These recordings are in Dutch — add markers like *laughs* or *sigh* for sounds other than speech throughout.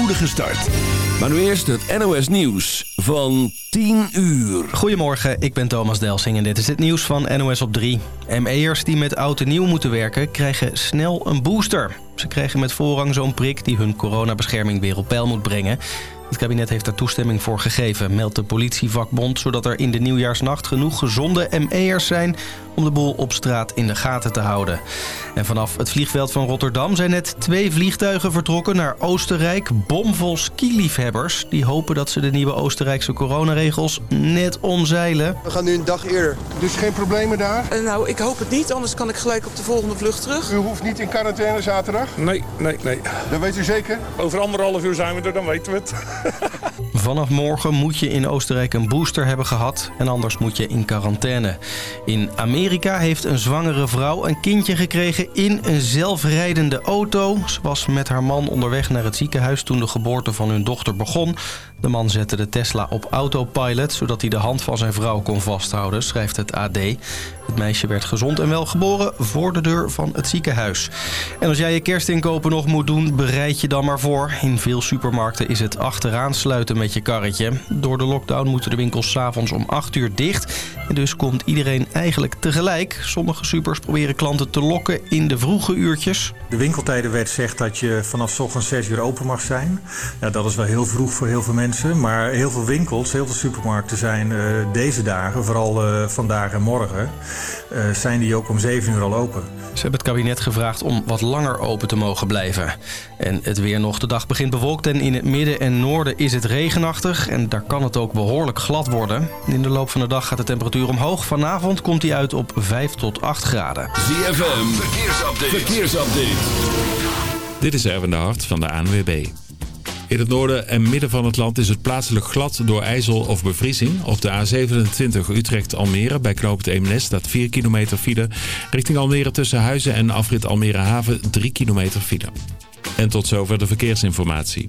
spoedige start. Maar nu eerst het NOS Nieuws van 10 uur. Goedemorgen, ik ben Thomas Delsing en dit is het nieuws van NOS op 3. ME'ers die met oud en nieuw moeten werken krijgen snel een booster. Ze krijgen met voorrang zo'n prik die hun coronabescherming weer op peil moet brengen. Het kabinet heeft daar toestemming voor gegeven, meldt de politievakbond... zodat er in de nieuwjaarsnacht genoeg gezonde ME'ers zijn... om de boel op straat in de gaten te houden. En vanaf het vliegveld van Rotterdam zijn net twee vliegtuigen vertrokken naar Oostenrijk. Bomvol skiliefhebbers. Die hopen dat ze de nieuwe Oostenrijkse coronaregels net omzeilen. We gaan nu een dag eerder. Dus geen problemen daar? Uh, nou, ik hoop het niet, anders kan ik gelijk op de volgende vlucht terug. U hoeft niet in quarantaine zaterdag? Nee, nee, nee. Dat weet u zeker? Over anderhalf uur zijn we er, dan weten we het. *laughs* Vanaf morgen moet je in Oostenrijk een booster hebben gehad en anders moet je in quarantaine. In Amerika heeft een zwangere vrouw een kindje gekregen in een zelfrijdende auto. Ze was met haar man onderweg naar het ziekenhuis toen de geboorte van hun dochter begon. De man zette de Tesla op autopilot, zodat hij de hand van zijn vrouw kon vasthouden, schrijft het AD. Het meisje werd gezond en wel geboren voor de deur van het ziekenhuis. En als jij je kerstinkopen nog moet doen, bereid je dan maar voor. In veel supermarkten is het achteraan sluiten met je karretje. Door de lockdown moeten de winkels s'avonds om 8 uur dicht. En dus komt iedereen eigenlijk tegelijk. Sommige supers proberen klanten te lokken in de vroege uurtjes. De winkeltijdenwet zegt dat je vanaf ochtends 6 uur open mag zijn. Ja, dat is wel heel vroeg voor heel veel mensen. Maar heel veel winkels, heel veel supermarkten zijn uh, deze dagen, vooral uh, vandaag en morgen... Uh, zijn die ook om 7 uur al open. Ze hebben het kabinet gevraagd om wat langer open te mogen blijven. En het weer nog. De dag begint bewolkt en in het midden en noorden is het regenachtig. En daar kan het ook behoorlijk glad worden. In de loop van de dag gaat de temperatuur omhoog. Vanavond komt die uit op 5 tot 8 graden. ZFM, verkeersupdate. verkeersupdate. Dit is Erwin de Hart van de ANWB. In het noorden en midden van het land is het plaatselijk glad door ijzel of bevriezing. Op de A27 Utrecht-Almere bij knooppunt Eemnes staat 4 kilometer file. Richting Almere tussen Huizen en afrit Almere Haven 3 kilometer file. En tot zover de verkeersinformatie.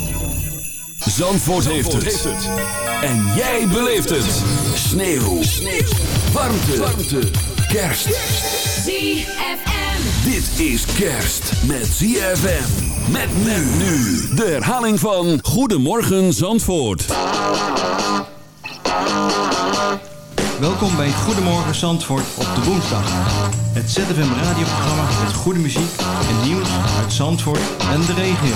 Zandvoort, heeft, het. En jij beleeft het. Sneeuw. Sneeuw. Warmte. Warmte. Kerst. ZFM. Dit is kerst met ZFM. Met men nu. De herhaling van Goedemorgen Zandvoort. Welkom bij Goedemorgen Zandvoort op de woensdag. Het ZFM radioprogramma met goede muziek en nieuws uit Zandvoort en de regio.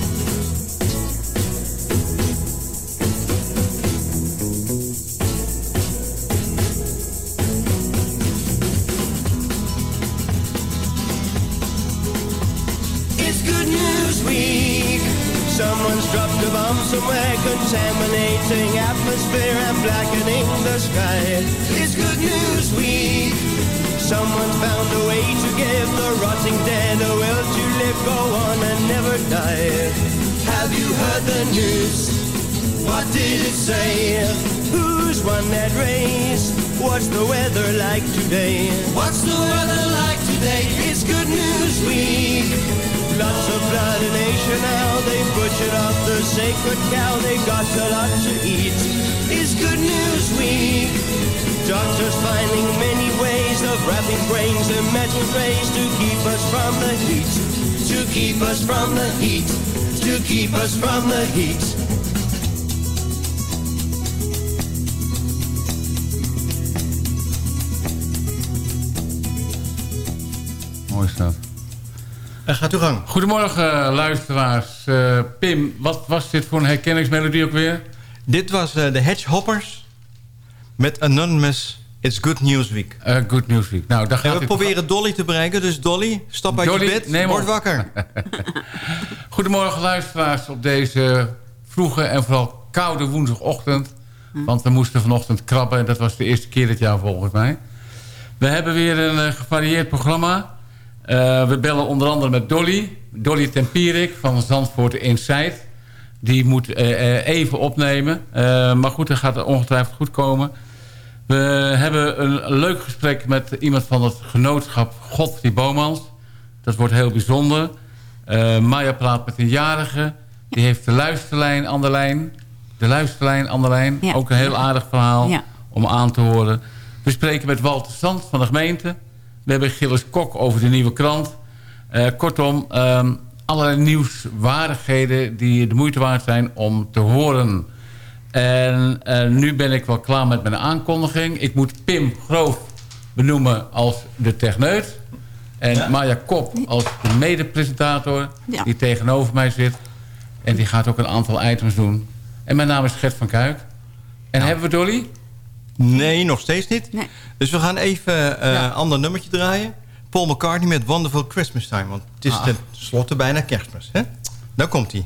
Contaminating atmosphere and blackening the sky. It's Good News Week. Someone found a way to give the rotting dead a will to live, go on and never die. Have you heard the news? What did it say? Who's won that race? What's the weather like today? What's the weather like today? It's Good News Week. Lots of blood in Asia now. They butchered up the sacred cow. They got a lot to eat. It's Good News Week. Doctors finding many ways of wrapping brains in metal trays to keep us from the heat. To keep us from the heat. To keep us from the heat. Mooi. En gaat uw gang. Goedemorgen, eh, luisteraars. Eh, Pim, wat was dit voor een herkenningsmelodie ook weer? Dit was eh, de Hedgehoppers met Anonymous It's Good News Week. Eh, good News Week. Nou, daar En gaat we proberen Dolly te bereiken. Dus Dolly, stap uit Dolly, je bed, neem word op. wakker. *laughs* Goedemorgen, luisteraars, op deze vroege en vooral koude woensdagochtend. Want we moesten vanochtend krabben en dat was de eerste keer dit jaar volgens mij. We hebben weer een gevarieerd programma. Eh, we bellen onder andere met Dolly. Dolly Tempierik van Zandvoort Inside. Die moet eh, eh, even opnemen. Maar goed, dat gaat ongetwijfeld goed komen. We hebben een leuk gesprek met iemand van het genootschap Godfried Bomans. Dat wordt heel bijzonder. Maya praat met een jarige. Die heeft de luisterlijn aan de lijn. De luisterlijn aan de lijn. Ja. Ook een heel aardig verhaal Ja. om aan te horen. We spreken met Walter Sand van de gemeente. We hebben Gilles Kok over de nieuwe krant. Eh, kortom, ehm, allerlei nieuwswaardigheden die de moeite waard zijn om te horen. En eh, nu ben ik wel klaar met mijn aankondiging. Ik moet Pim Groof benoemen als de techneut. En Maya Kop als de mede-presentator Ja. die tegenover mij zit. En die gaat ook een aantal items doen. En mijn naam is Gert van Kuik. En hebben we Dolly? Nee, nog steeds niet. Nee. Dus we gaan even een Ja. ander nummertje draaien. Paul McCartney met Wonderful Christmas Time. Want het is Ah. ten slotte bijna kerstmis. Hè? Daar komt hij.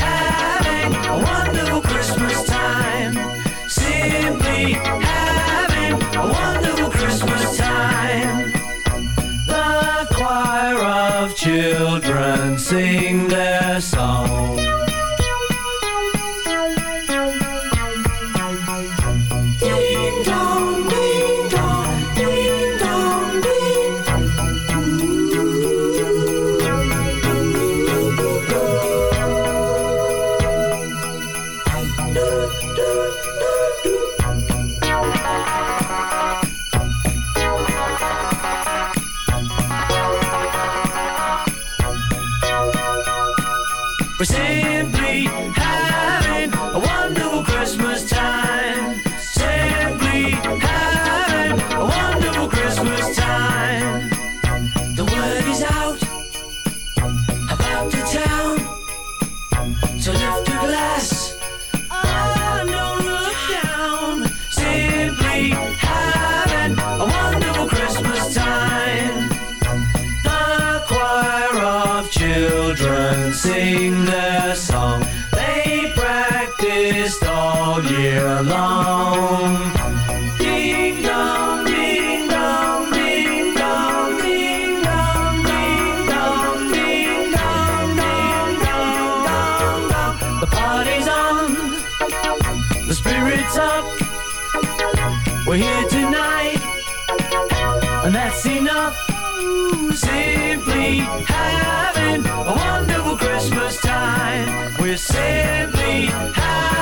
children sing their song. The party's on, the spirit's up. We're here tonight and that's enough. Simply having a wonderful Christmas time. We're simply having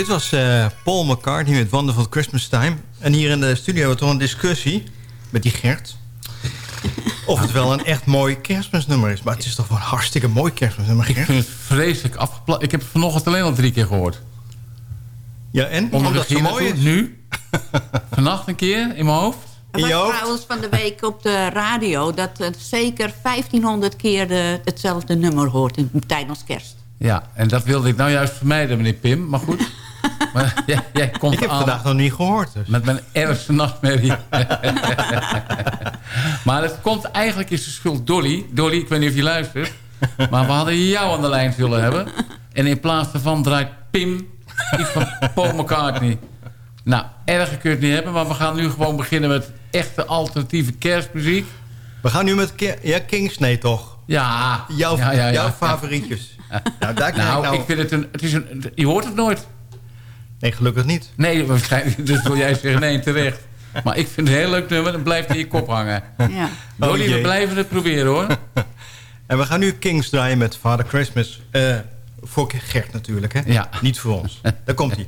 Dit was eh, Paul McCartney met Wonderful Christmas Time. En hier in de studio hebben we toch een discussie met die Gert. Of het wel een echt mooi kerstmisnummer is. Maar het is toch wel een hartstikke mooi kerstmisnummer, Ik Gert? vind het vreselijk afgeplat. Ik heb het vanochtend alleen al drie keer gehoord. Ja, en? Omdat Omdat ik het mooi is. Nu? *laughs* Vannacht een keer in mijn hoofd? Er was trouwens van de week op de radio... dat het zeker 1500 keer de, hetzelfde nummer hoort in, tijdens kerst. Ja, en dat wilde ik nou juist vermijden, meneer Pim. Maar goed. *laughs* maar *laughs* jij, jij komt Ik heb aan vandaag nog niet gehoord. Dus. met mijn ergste nachtmerrie. *laughs* maar het komt eigenlijk is de schuld Dolly. Dolly, ik weet niet of je luistert. Maar we hadden jou aan de lijn zullen hebben. En in plaats daarvan draait Pim iets van Paul McCartney. Nou, erger kun je het niet hebben. Maar we gaan nu gewoon beginnen met echte alternatieve kerstmuziek. We gaan nu met ja, Kingsney toch? Ja. Jouw, ja, ja, ja. jouw favorietjes. Nou, daar Nou, ik nou... ik vind het een... Het is een je hoort het nooit. Nee, gelukkig niet. Nee, waarschijnlijk. *laughs* Dus wil jij zeggen nee, terecht. Maar ik vind het een heel leuk nummer. Dan blijft in je kop hangen. Ja. Dolly, Oh, we blijven het proberen hoor. *laughs* En we gaan nu Kings draaien met Father Christmas. Eh, voor Gert natuurlijk, hè? Ja. Niet voor ons. Daar komt hij.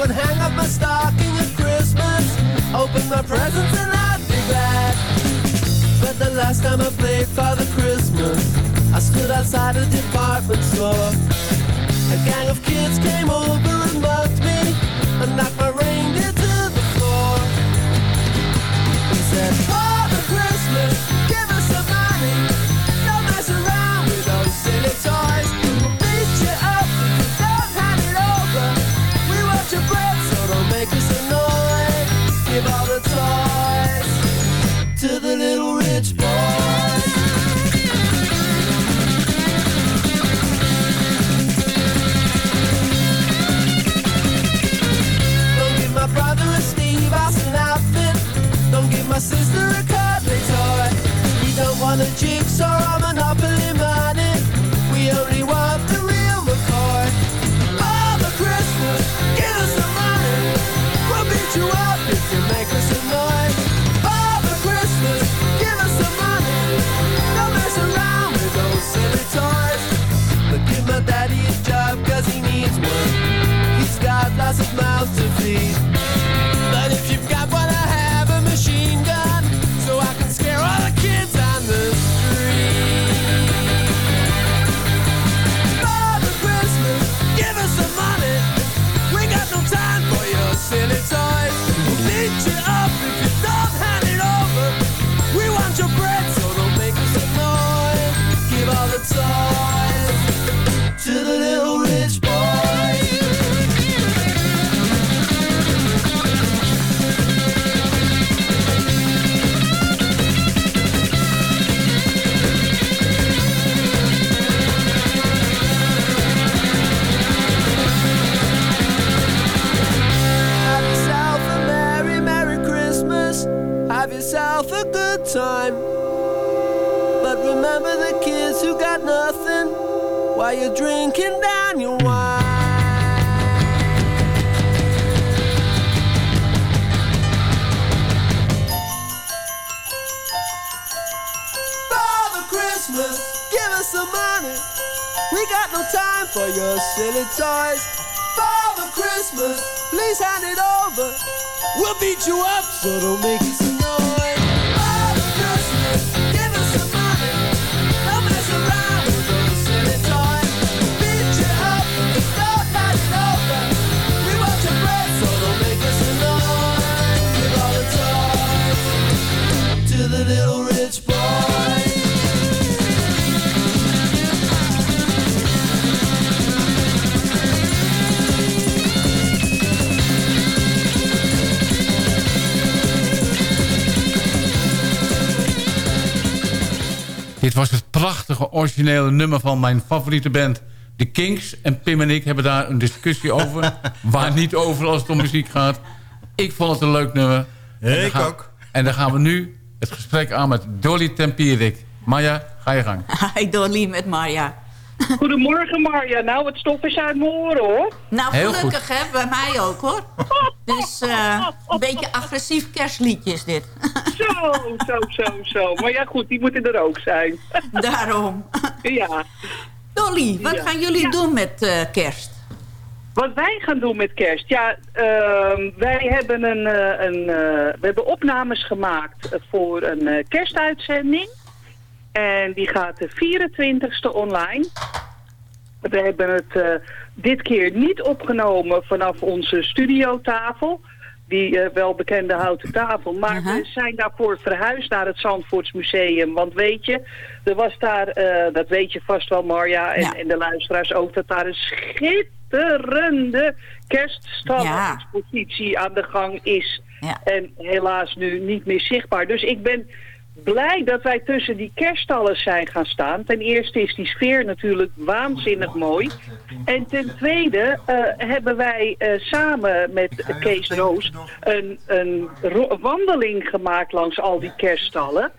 Would hang up my stocking at Christmas, open my presents, and I'd be glad. But the last time I played Father Christmas, I stood outside a department store. A gang of kids came over and mugged me, and knocked my reindeer to the floor. He said, Father My sister a cuddly toy. We don't want a jigsaw or Monopoly money. We only want the real McCoy. Father Christmas, give us some money. We'll beat you up if you make us annoyed. Father Christmas, give us some money. Don't mess around with those silly toys. But give my daddy a job cause he needs one. He's got lots of mouths to feed. While you're drinking down your wine. Father Christmas, give us some money. We got no time for your silly toys. Father Christmas, please hand it over. We'll beat you up, so don't make us originele nummer van mijn favoriete band... The Kings. En Pim en ik hebben daar een discussie over. *laughs* waar niet over als het om muziek gaat. Ik vond het een leuk nummer. En dan Ik gaan- ook. En dan gaan we nu het gesprek aan met Dolly Tempierik. Maya, ga je gang. *laughs* Hi Dolly met Marja. Goedemorgen Marja. Nou, het stof is uit mijn oren hoor. Nou, Heel gelukkig hè, bij mij ook hoor. Dus eh, een beetje agressief kerstliedje is dit. Zo, zo, zo, zo. Maar ja goed, die moeten er ook zijn. Daarom. Ja. Dolly, wat Ja. gaan jullie Ja. doen met eh, kerst? Wat wij gaan doen met kerst? Ja, ehm, wij hebben, een, eh, een, eh, we hebben opnames gemaakt voor een eh, kerstuitzending. En die gaat de 24ste online. We hebben het eh, dit keer niet opgenomen vanaf onze studiotafel. Die eh, welbekende houten tafel. Maar we zijn daarvoor verhuisd naar het Zandvoortsmuseum. Want weet je, er was daar, eh, dat weet je vast wel Marja en, en de luisteraars ook... dat daar een schitterende kerststallen-expositie aan de gang is. En helaas nu niet meer zichtbaar. Dus ik ben blij dat wij tussen die kerststallen zijn gaan staan. Ten eerste is die sfeer natuurlijk waanzinnig mooi. En ten tweede eh, hebben wij eh, samen met Kees Roos een, een wandeling gemaakt langs al die kerststallen.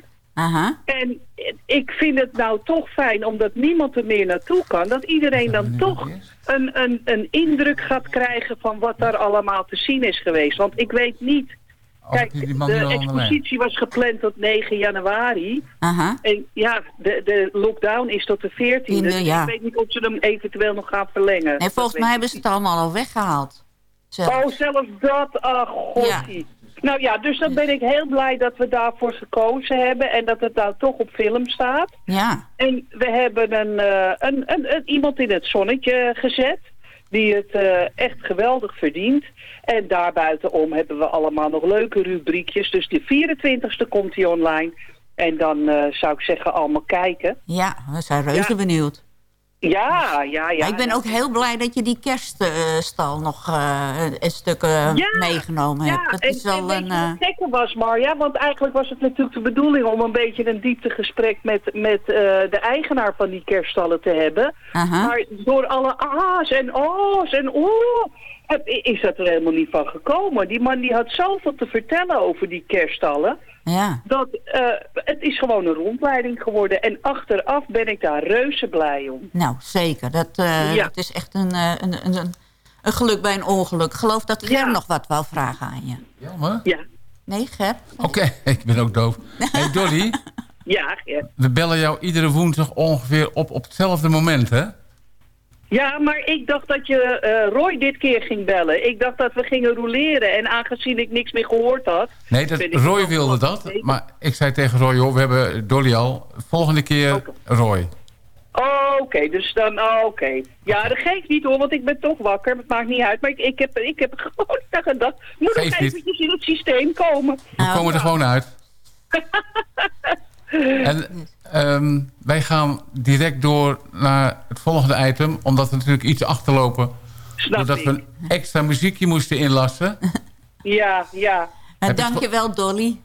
En ik vind het nou toch fijn, omdat niemand er meer naartoe kan, dat iedereen dan toch een, een, een indruk gaat krijgen van wat daar allemaal te zien is geweest. Want ik weet niet... Kijk, die man de expositie was gepland tot 9 januari. En ja, de, de lockdown is tot de 14e. Dus ja. ik weet niet of ze hem eventueel nog gaan verlengen. Nee, volgens mij hebben ze het allemaal al weggehaald. Oh, zelfs dat? Ach, godie. Nou ja, dus dan ben ik heel blij dat we daarvoor gekozen hebben en dat het nou toch op film staat. Ja. En we hebben een, eh, een, een, een- iemand in het zonnetje gezet die het eh, echt geweldig verdient. En daarbuitenom hebben we allemaal nog leuke rubriekjes. Dus de 24e komt hij online. En dan eh, zou ik zeggen allemaal kijken. Ja, we zijn reuze Ja. benieuwd. Ja, ja, ja. Maar ik ben ook heel blij dat je die kerststal nog eh, een stuk eh, Ja, meegenomen Ja, hebt. Dat en, is wel en weet een... je wat eh, gekke was, Marja? Want eigenlijk was het natuurlijk de bedoeling om een beetje een dieptegesprek met, met de eigenaar van die kerststallen te hebben. Maar door alle a's en o's en oeh, is dat er helemaal niet van gekomen. Die man die had zoveel te vertellen over die kerststallen. Ja. Dat eh, het is gewoon een rondleiding geworden. En achteraf ben ik daar reuze blij om. Nou, zeker. Dat, eh, Ja. dat is echt een, eh, een, een, een, een geluk bij een ongeluk. Ik geloof dat Ger nog wat wou vragen aan je. Jammer. Ja. Nee, Ger? Oké, *laughs* ik ben ook doof. Hey Dolly, *laughs* Ja, Gert. we bellen jou iedere woensdag ongeveer op, op hetzelfde moment, hè? Ja, maar ik dacht dat je eh, Roy dit keer ging bellen. Ik dacht dat we gingen roleren. En aangezien ik niks meer gehoord had... Nee, dat, Roy wilde dat. Maar ik zei tegen Roy, joh, we hebben Dolly al. Volgende keer Roy. Oh, oké, dus dan, oh, oké. Ja, dat geeft niet hoor, want ik ben toch wakker. Het maakt niet uit, maar ik, ik, heb, ik heb gewoon *laughs* aan gedacht... Moet nog eventjes in het systeem komen. We komen er gewoon uit. *laughs* En ehm, wij gaan direct door naar het volgende item. Omdat we natuurlijk iets achterlopen. doordat ik. we een extra muziekje moesten inlassen. Ja, ja. Je- dankjewel, Dolly.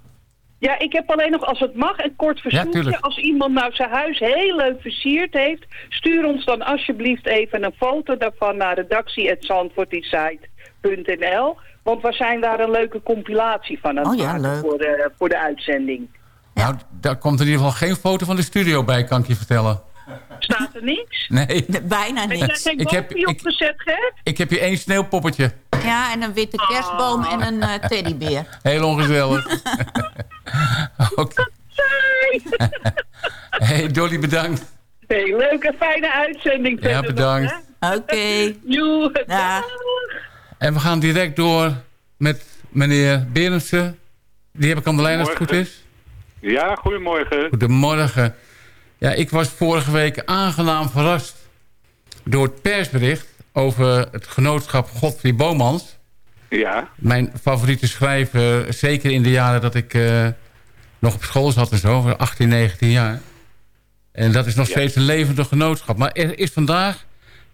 Ja, ik heb alleen nog, als het mag, een kort verzoekje. als iemand nou zijn huis heel leuk versierd heeft... stuur ons dan alsjeblieft even een foto daarvan naar redactie.zandvoortiesite.nl. Want we zijn daar een leuke compilatie van aan het Oh ja, maken leuk. Voor, de, voor de uitzending. Nou, daar komt in ieder geval geen foto van de studio bij, kan ik je vertellen. Staat er niks? Nee. Bijna Heb jij niks. geen Ik heb- boompje ik- opgezet, Gert? Ik heb hier één sneeuwpoppetje. Ja, en een witte kerstboom en een eh, teddybeer. Heel ongezellig. *laughs* Oké. Hey Dolly, bedankt. Hey, leuke, fijne uitzending. Ja, bedankt. Oké. *laughs* Joe. En we gaan direct door met meneer Berendsen. Die heb ik aan de lijn als het goed is. Ja, goedemorgen. Goedemorgen. Ja, ik was vorige week aangenaam verrast door het persbericht over het genootschap Godfried Bomans. Ja, Mijn favoriete schrijver, zeker in de jaren dat ik eh, nog op school zat en zo, 18, 19 jaar. En dat is nog Ja. steeds een levendig genootschap. Maar er is vandaag,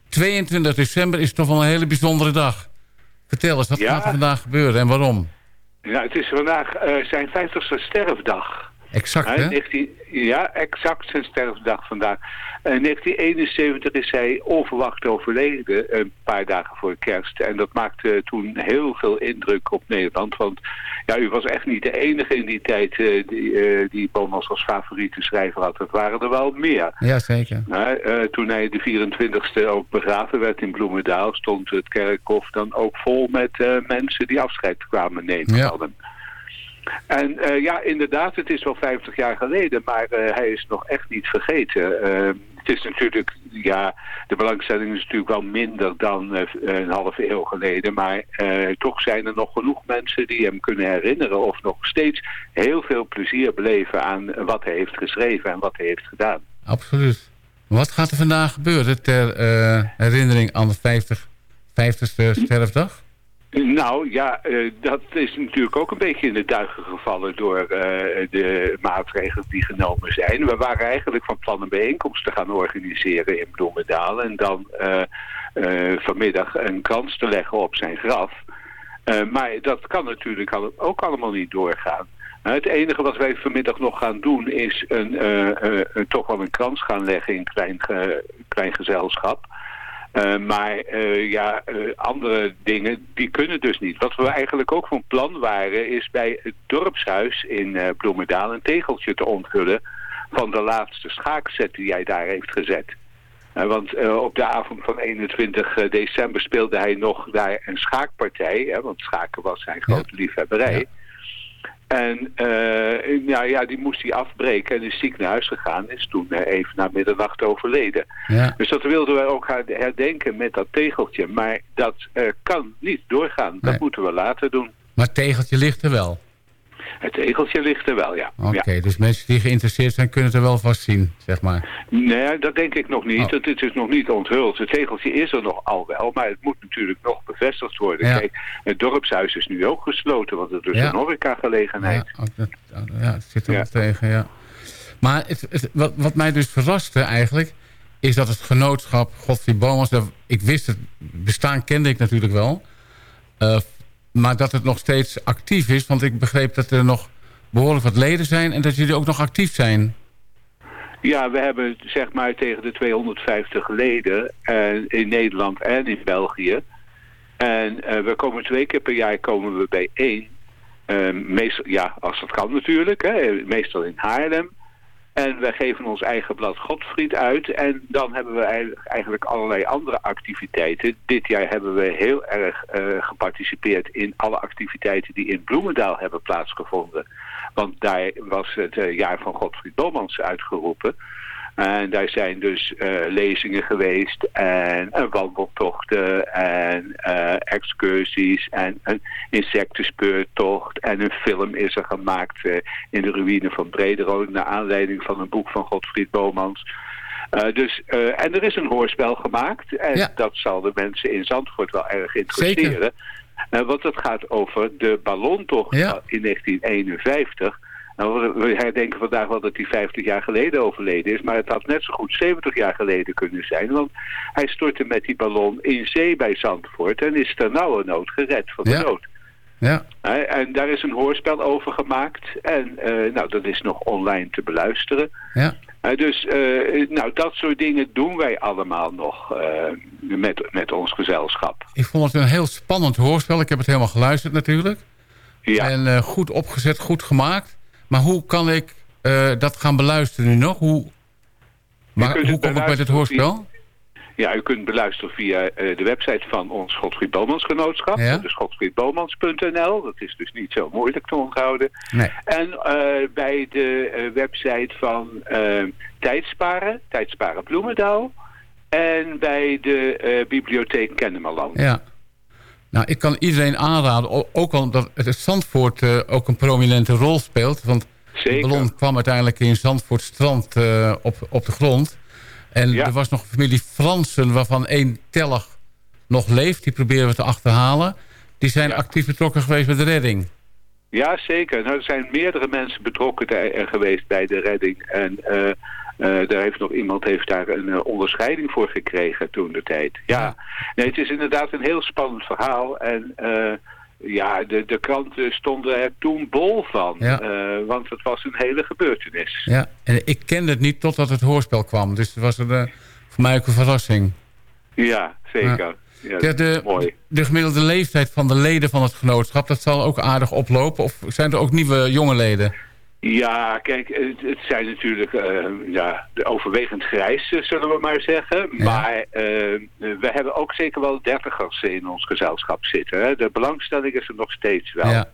22 december, is toch wel een hele bijzondere dag. Vertel eens, wat Ja. gaat er vandaag gebeuren en waarom? nou, het is vandaag eh, zijn 50ste sterfdag. Exact, hè? in 19 ja, exact zijn sterfdag vandaag. In 1971 is hij onverwacht overleden, een paar dagen voor kerst. En dat maakte toen heel veel indruk op Nederland. Want ja, u was echt niet de enige in die tijd eh, die, eh, die Bomans als favoriete schrijver had. Het waren er wel meer. Ja, zeker. Eh, toen hij de 24e ook begraven werd in Bloemendaal... stond het kerkhof dan ook vol met eh, mensen die afscheid kwamen nemen Ja. van hem. En eh, ja, inderdaad, het is wel 50 jaar geleden, maar eh, hij is nog echt niet vergeten. Eh, het is natuurlijk, ja, de belangstelling is natuurlijk wel minder dan een halve eeuw geleden. Maar toch zijn er nog genoeg mensen die hem kunnen herinneren of nog steeds heel veel plezier beleven aan wat hij heeft geschreven en wat hij heeft gedaan. Absoluut. Wat gaat er vandaag gebeuren ter herinnering aan de 50, 50ste sterfdag? Nou ja, eh, dat is natuurlijk ook een beetje in de duigen gevallen door eh, de maatregelen die genomen zijn. We waren eigenlijk van plan een bijeenkomst te gaan organiseren in Bloemendaal en dan eh, vanmiddag een krans te leggen op zijn graf. Maar dat kan natuurlijk ook allemaal niet doorgaan. Nou, het enige wat wij vanmiddag nog gaan doen is een, toch wel een krans gaan leggen in klein, klein gezelschap. Eh, maar eh, ja, eh, andere dingen, die kunnen dus niet. Wat we eigenlijk ook van plan waren, is bij het dorpshuis in Bloemendaal een tegeltje te onthullen van de laatste schaakset die hij daar heeft gezet. Want op de avond van 21 december speelde hij nog daar een schaakpartij, hè, want schaken was zijn grote liefhebberij. En eh, ja, ja, die moest hij afbreken en is ziek naar huis gegaan. Is toen eh, even na middernacht overleden. Ja. Dus dat wilden we ook herdenken met dat tegeltje. Maar dat eh, kan niet doorgaan. Dat moeten we later doen. Maar het tegeltje ligt er wel. Het tegeltje ligt er wel, ja. Oké, ja. dus mensen die geïnteresseerd zijn kunnen het er wel vast zien, zeg maar. Nee, dat denk ik nog niet. Oh. Het, is nog niet onthuld. Het tegeltje is er nog al wel, maar het moet natuurlijk nog bevestigd worden. Ja. Kijk, het dorpshuis is nu ook gesloten, want het is Ja. een horecagelegenheid. Ja, dat, ja, het zit er wel tegen, ja. Maar het, het- wat, wat mij dus verraste eigenlijk... is dat het genootschap Godfried Bomans... ik wist het bestaan, kende ik natuurlijk wel... eh, maar dat het nog steeds actief is... want ik begreep dat er nog behoorlijk wat leden zijn... en dat jullie ook nog actief zijn. Ja, we hebben zeg maar tegen de 250 leden eh, in Nederland en in België. En eh, we komen twee keer per jaar komen we bijeen. Eh, meestal, ja, als dat kan natuurlijk. Hè, meestal in Haarlem. En wij geven ons eigen blad Godfried uit. En dan hebben we eigenlijk- allerlei andere activiteiten. Dit jaar hebben we heel erg eh, geparticipeerd in alle activiteiten die in Bloemendaal hebben plaatsgevonden. Want daar was het eh, jaar van Godfried Bomans uitgeroepen. En daar zijn dus eh, lezingen geweest en eh, wandeltochten en eh, excursies en een insectenspeurtocht. En een film is er gemaakt in de ruïne van Brederode naar aanleiding van een boek van Godfried Bomans. Dus, en er is een hoorspel gemaakt en dat zal de mensen in Zandvoort wel erg interesseren. Eh, want het gaat over de ballontocht Ja. in 1951. Nou, we- herdenken vandaag wel dat hij 50 jaar geleden overleden is. Maar het had net zo goed 70 jaar geleden kunnen zijn. Want hij stortte met die ballon in zee bij Zandvoort. En is ter nauwe nood gered van de Ja. dood. Ja. En daar is een hoorspel over gemaakt. En eh, nou, dat is nog online te beluisteren. Ja. Dus eh, nou, dat soort dingen doen wij allemaal nog eh, met, met ons gezelschap. Ik vond het een heel spannend hoorspel. Ik heb het helemaal geluisterd natuurlijk. Ja. En goed opgezet, goed gemaakt. Maar hoe kan ik eh, dat gaan beluisteren nu nog? Hoe, maar, hoe het kom ik bij dit beluisteren hoorspel? Ja, u kunt beluisteren via eh, de website van ons Godfried Bomans Genootschap. Ja. Is godfriedbomans.nl. Dat is dus niet zo moeilijk te onthouden. Nee. En eh, bij de website van Tijdsparen, Tijdsparen Bloemendaal. En bij de bibliotheek Kennemerland. Ja. Nou, ik kan iedereen aanraden, ook omdat het Zandvoort eh, ook een prominente rol speelt. Want de ballon kwam uiteindelijk in Zandvoort strand eh, op, op de grond. En er was nog een familie Fransen waarvan één teller nog leeft. Die proberen we te achterhalen. Die zijn actief betrokken geweest bij de redding. Ja, zeker. Nou, er zijn meerdere mensen betrokken eh, geweest bij de redding. En eh, daar heeft nog iemand heeft daar een eh, onderscheiding voor gekregen toen de tijd. Ja, Nee, het is inderdaad een heel spannend verhaal. En eh, ja de, de kranten stonden er toen bol van. Ja. Want het was een hele gebeurtenis. Ja, en ik kende het niet totdat het hoorspel kwam. Dus het was een, voor mij ook een verrassing. Ja, zeker. Ja, Ja, de, mooi. de gemiddelde leeftijd van de leden van het genootschap... dat zal ook aardig oplopen? Of zijn er ook nieuwe jonge leden? Ja, kijk, het, het zijn natuurlijk eh, ja, de overwegend grijs, zullen we maar zeggen. Maar eh, we hebben ook zeker wel dertigers in ons gezelschap zitten. Hè. De belangstelling is er nog steeds wel. Ja.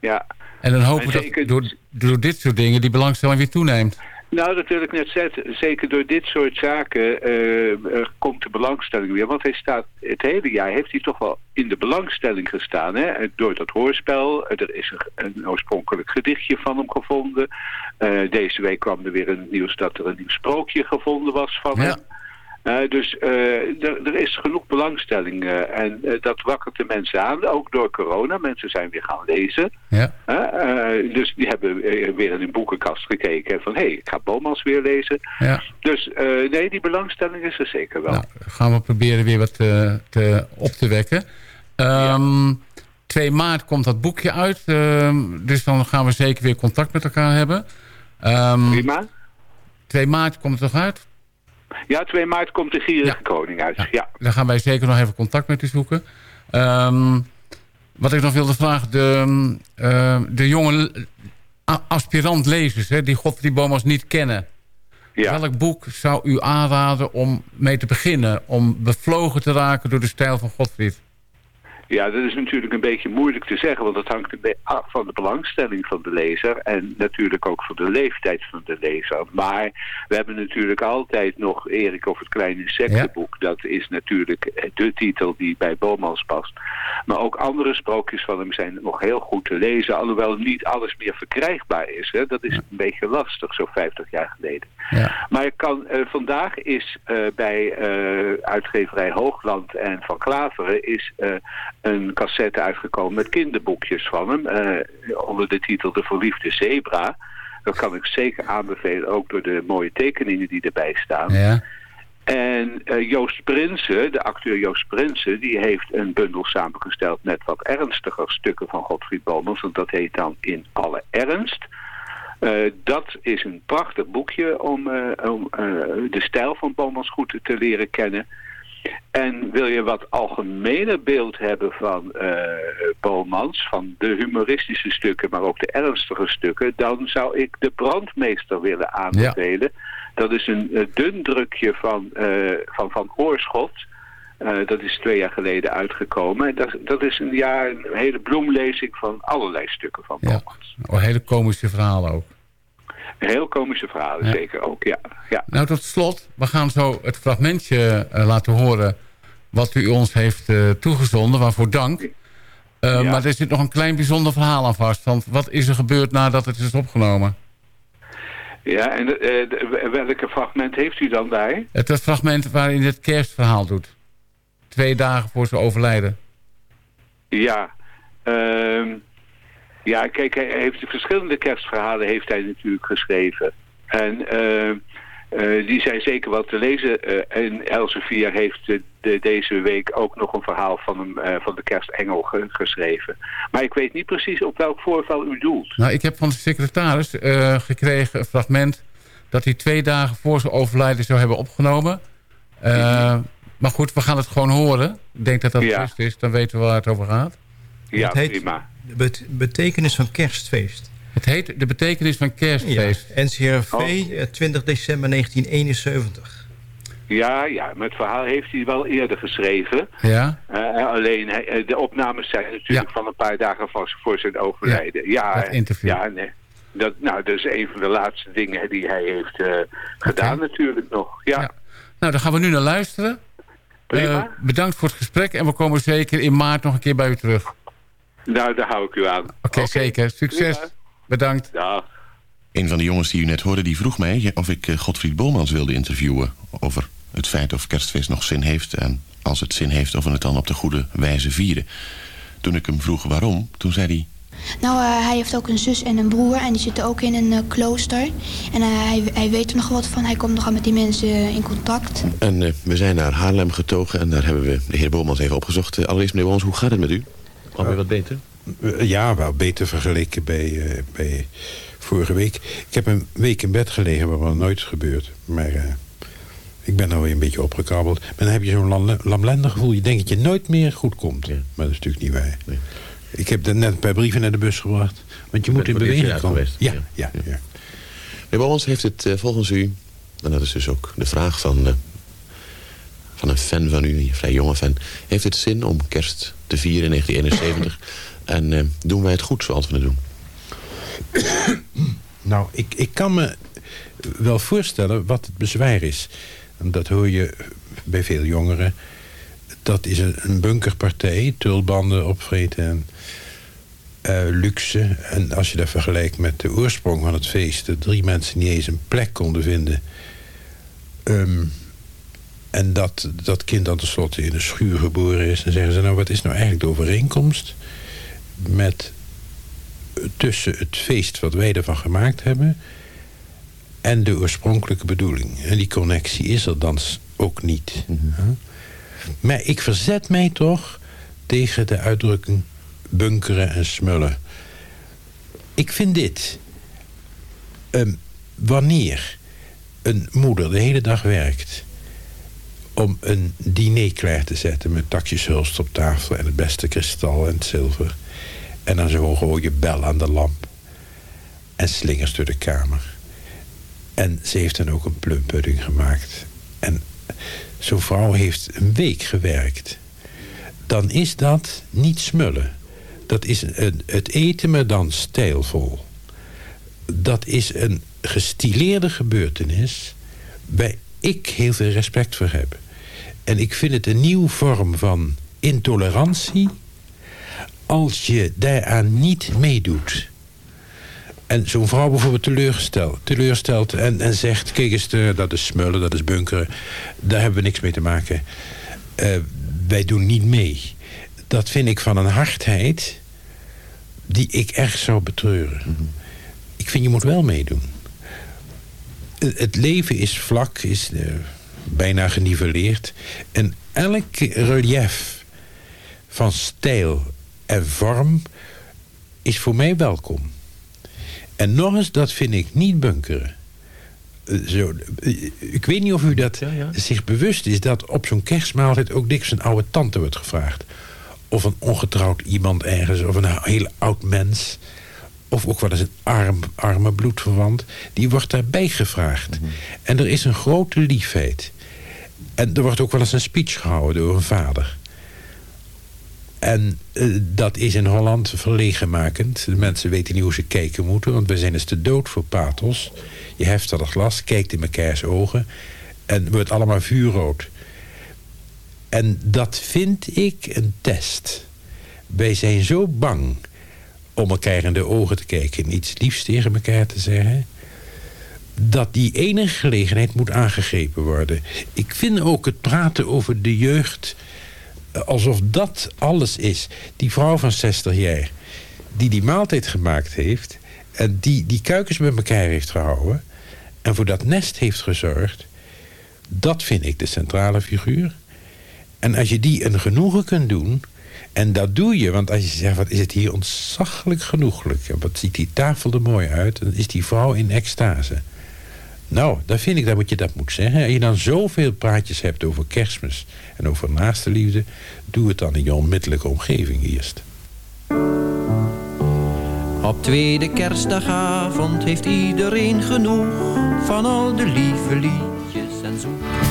Ja. En dan hopen we dat zeker- door, door dit soort dingen... die belangstelling weer toeneemt. Nou, dat wil ik net zeggen. Zeker door dit soort zaken eh, eh, komt de belangstelling weer. Want hij staat het hele jaar heeft hij toch wel in de belangstelling gestaan. Hè? En Door dat hoorspel. Eh, Er is een, een oorspronkelijk gedichtje van hem gevonden. Eh, deze week kwam er weer een nieuws dat er een nieuw sprookje gevonden was van hem. Eh, dus eh, er, is genoeg belangstelling eh, en dat wakkert de mensen aan, ook door corona. Mensen zijn weer gaan lezen. Ja. Dus die hebben weer in hun boekenkast gekeken van hé, hey, ik ga Bomans weer lezen. Ja. Dus nee, die belangstelling is er zeker wel. gaan we proberen weer wat te, te, op te wekken. Ehm 2 maart komt dat boekje uit. ehm, dus dan gaan we zeker weer contact met elkaar hebben. Ehm, Prima. 2 maart komt het toch uit? Ja, 2 maart komt de Gierige Koning uit. Ja. Dan gaan wij zeker nog even contact met u zoeken. Ehm, wat ik nog wilde vragen. De, ehm, de jonge aspirant-lezers hè, die Godfried Bomas niet kennen. Welk boek zou u aanraden om mee te beginnen? Om bevlogen te raken door de stijl van Godfried? Ja, dat is natuurlijk een beetje moeilijk te zeggen, want het hangt af van de belangstelling van de lezer en natuurlijk ook van de leeftijd van de lezer. Maar we hebben natuurlijk altijd nog Erik of het kleine insectenboek. Dat is natuurlijk de titel die bij Bomans past. Maar ook andere sprookjes van hem zijn nog heel goed te lezen, alhoewel niet alles meer verkrijgbaar is. Hè. Dat is een beetje lastig, zo 50 jaar geleden. Maar je kan, eh, vandaag is eh, bij eh, uitgeverij Hoogland en Van Klaveren is eh, een cassette uitgekomen met kinderboekjes van hem. eh, onder de titel De Verliefde Zebra. Dat kan ik zeker aanbevelen, ook door de mooie tekeningen die erbij staan. Ja. En eh, Joost Prinsen, de acteur Joost Prinsen, die heeft een bundel samengesteld met wat ernstiger stukken van Godfried Bomans. En dat heet dan In Alle Ernst. Eh, dat is een prachtig boekje om, om de stijl van Bomans goed te leren kennen. En wil je wat algemener beeld hebben van eh Bomans, van de humoristische stukken, maar ook de ernstige stukken, dan zou ik de brandmeester willen aanbevelen. Dat is een eh, dun drukje van, eh, van Van Oorschot. Dat is twee jaar geleden uitgekomen. En dat, dat is een, ja, een hele bloemlezing van allerlei stukken van Ja. Oh, hele komische verhalen ook. Heel komische verhalen, Ja. zeker ook, ja. ja. Nou, tot slot, we gaan zo het fragmentje eh, laten horen... wat u ons heeft eh, toegezonden, waarvoor dank. Eh, Maar er zit nog een klein bijzonder verhaal aan vast. Want wat is er gebeurd nadat het is opgenomen? Ja, en de- welke fragment heeft u dan bij? Het, het fragment waarin het kerstverhaal doet. Twee dagen voor zijn overlijden. Ja, ehm, ja, kijk, hij heeft verschillende kerstverhalen heeft hij natuurlijk geschreven. En eh, eh, die zijn zeker wel te lezen. Eh, en Elsevier heeft de, deze week ook nog een verhaal van, hem, van de kerstengel ge- geschreven. Maar ik weet niet precies op welk voorval u doelt. Nou, ik heb van de secretaris gekregen een fragment... dat hij twee dagen voor zijn overlijden zou hebben opgenomen. Eh, Maar goed, we gaan het gewoon horen. Ik denk dat dat het Ja. is. Dan weten we waar het over gaat. Ja, Het heet prima. De bet- betekenis van kerstfeest. Het heet de betekenis van kerstfeest. Ja, NCRV, Oh. eh, 20 december 1971. Ja, ja, maar het verhaal heeft hij wel eerder geschreven. Ja? Eh, alleen eh, de opnames zijn natuurlijk van een paar dagen voor zijn overlijden. Ja, dat interview. Ja, nee. Dat, nou, dat is een van de laatste dingen die hij heeft eh, gedaan natuurlijk nog. Ja, Nou, daar gaan we nu naar luisteren. Prima. Bedankt voor het gesprek. En we komen zeker in maart nog een keer bij u terug. Oké, nou daar hou ik u aan. zeker. Succes. Bedankt. Een van de jongens die u net hoorde, die vroeg mij of ik eh, Godfried Bomans wilde interviewen over het feit of kerstfeest nog zin heeft en als het zin heeft of we het dan op de goede wijze vieren. Toen ik hem vroeg waarom, toen zei hij... Nou, eh, hij heeft ook een zus en een broer en die zitten ook in een eh, klooster. En hij, hij weet er nog wat van, hij komt nogal met die mensen in contact. En we zijn naar Haarlem getogen en daar hebben we de heer Bomans even opgezocht. Allereerst meneer Bomans, hoe gaat het met u? Alweer wat beter? Eh, Ja, wel beter vergeleken bij, eh, bij vorige week. Ik heb een week in bed gelegen waar wat nooit gebeurt. Maar eh, ik ben nou weer een beetje opgekrabbeld. Maar dan heb je zo'n lam- lamlendig gevoel. Je denkt dat je nooit meer goed komt. Maar dat is natuurlijk niet waar. Ik heb net een paar brieven naar de bus gebracht. Want je moet in beweging komen. geweest. Ja, ja, ja. Meneer Bowens heeft het volgens u... en dat is dus ook de vraag van, eh, van een fan van u, een vrij jonge fan... heeft het zin om kerst te vieren in 1971... *coughs* en eh, doen wij het goed zoals we het doen? *coughs* Nou, ik, ik kan me wel voorstellen wat het bezwaar is. Dat hoor je bij veel jongeren. Dat is een, een bunkerpartij, tulbanden opvreten en eh, luxe. En als je dat vergelijkt met de oorsprong van het feest... dat drie mensen niet eens een plek konden vinden... Ehm, en dat dat kind dan tenslotte in een schuur geboren is... dan zeggen ze, nou, wat is nou eigenlijk de overeenkomst... met tussen het feest wat wij ervan gemaakt hebben... en de oorspronkelijke bedoeling. En die connectie is er dan ook niet. Hè? Maar ik verzet mij toch tegen de uitdrukking bunkeren en smullen. Ik vind dit. Ehm, wanneer een moeder de hele dag werkt om een diner klaar te zetten met takjes hulst op tafel en het beste kristal en het zilver. En dan zo'n rode bel aan de lamp. En slingers door de kamer. En ze heeft dan ook een plumpudding gemaakt. En zo'n vrouw heeft een week gewerkt. Dan is dat niet smullen. Dat is een, het eten, maar dan stijlvol. Dat is een gestileerde gebeurtenis... waar ik heel veel respect voor heb. En ik vind het een nieuwe vorm van intolerantie... als je daaraan niet meedoet. En zo'n vrouw bijvoorbeeld teleurstelt, teleurstelt en, en zegt... kijk eens, eh, dat is smullen, dat is bunkeren. Daar hebben we niks mee te maken. Eh, wij doen niet mee. Dat vind ik van een hardheid die ik erg zou betreuren. Ik vind je moet wel meedoen. Het- Het leven is vlak, is eh, bijna geniveleerd. En elk relief van stijl en vorm is voor mij welkom. En nog eens, dat vind ik niet bunkeren. Eh, Zo, eh, ik weet niet of u dat zich bewust is... dat op zo'n kerstmaaltijd ook dikwijls een oude tante wordt gevraagd. Of een ongetrouwd iemand ergens, of een heel oud mens. Of ook wel eens een arm, arme bloedverwant. Die wordt daarbij gevraagd. En er is een grote liefheid. En er wordt ook wel eens een speech gehouden door een vader. En eh, dat is in Holland verlegenmakend. De mensen weten niet hoe ze kijken moeten, want we zijn dus te dood voor pathos. Je heft dat glas, kijkt in mekaars ogen en wordt allemaal vuurrood. En dat vind ik een test. Wij zijn zo bang om elkaar in de ogen te kijken en iets liefs tegen elkaar te zeggen dat die enige gelegenheid moet aangegrepen worden. Ik vind ook het praten over de jeugd eh, alsof dat alles is. Die vrouw van 60 jaar die die maaltijd gemaakt heeft... en die die kuikens met elkaar heeft gehouden... en voor dat nest heeft gezorgd... dat vind ik de centrale figuur. En als je die een genoegen kunt doen... en dat doe je, want als je zegt... wat is het hier ontzaglijk genoeglijk... en wat ziet die tafel er mooi uit... dan is die vrouw in extase... Nou, dan vind ik dat je dat moet zeggen. Als je dan zoveel praatjes hebt over kerstmis en over naaste liefde, doe het dan in je onmiddellijke omgeving eerst. Op tweede kerstdagavond heeft iedereen genoeg van al de lieve liedjes en zoet.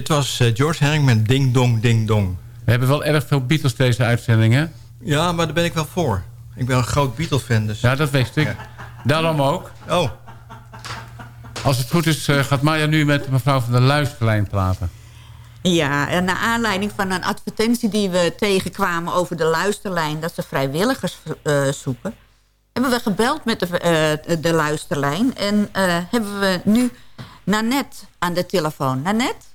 Dit was eh, George Herring met Ding Dong Ding Dong. We hebben wel erg veel Beatles deze uitzending, hè? Ja, maar daar ben ik wel voor. Ik ben een groot Beatle-fan, dus... Ja, dat wist ik. Daarom ook. Oh. Als het goed is, eh, gaat Maya nu met mevrouw van der Luisterlijn praten. Ja, en naar aanleiding van een advertentie die we tegenkwamen over de luisterlijn... dat ze vrijwilligers eh, zoeken... hebben we gebeld met de, eh, de luisterlijn. En eh, hebben we nu Nanette aan de telefoon. Nanette?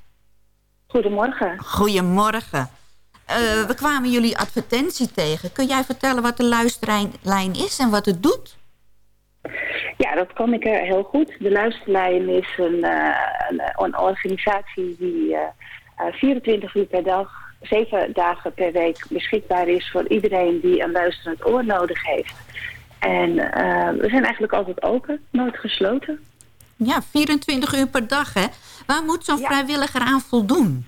Goedemorgen. Goedemorgen. Eh, we kwamen jullie advertentie tegen. Kun jij vertellen wat de luisterlijn is en wat het doet? Ja, dat kan ik eh, heel goed. De Luisterlijn is een, eh, een, een organisatie die eh, eh, 24 uur per dag, 7 dagen per week beschikbaar is voor iedereen die een luisterend oor nodig heeft. En we zijn eigenlijk altijd open, nooit gesloten. Ja, 24 uur per dag, hè? Waar moet zo'n vrijwilliger aan voldoen?